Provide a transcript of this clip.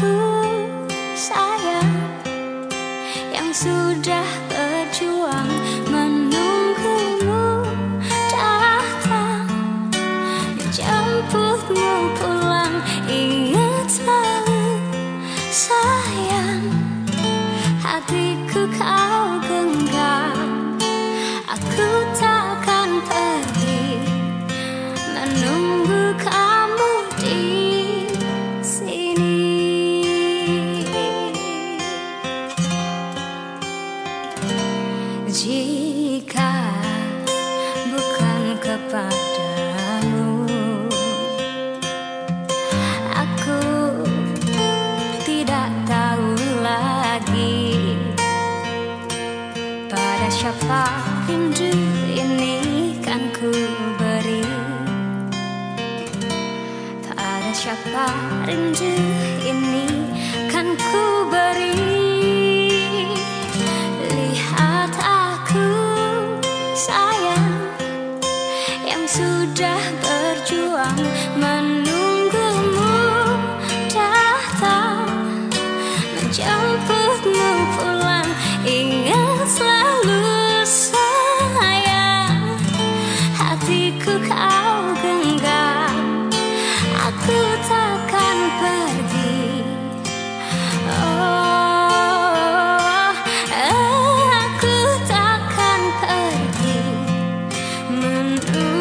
aku sayang yang sudah berjuang menunggumu datang. Menjemputmu pulang ingat selalu sayang. Hatiku kau genggam jika bukan kepadamu. Aku tidak tahu lagi pada siapa rindu ini kan ku beri. Pada siapa rindu sudah berjuang menunggumu datang. Menjemputmu pulang ingat selalu sayang. Hatiku kau genggam aku takkan pergi. Oh aku takkan pergi. Menunggu